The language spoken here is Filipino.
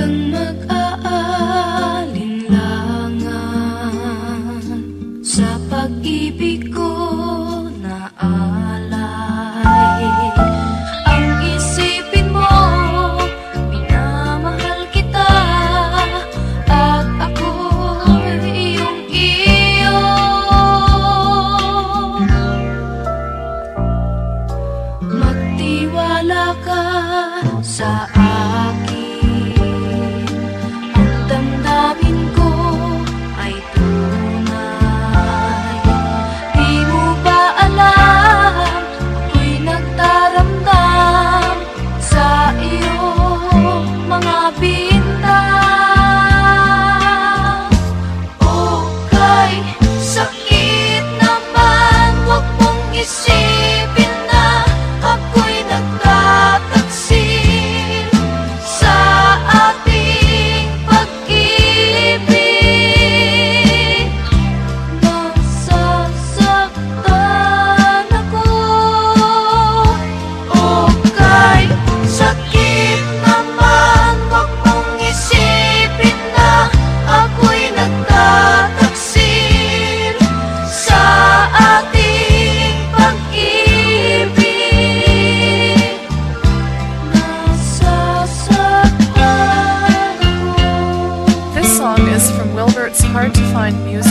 kang mag-aalinlangan sa pag-ibig ko na alay. Ang isipin mo, minamahal kita at ako iyong iyo. Magtiwala ka sa. hard to find music.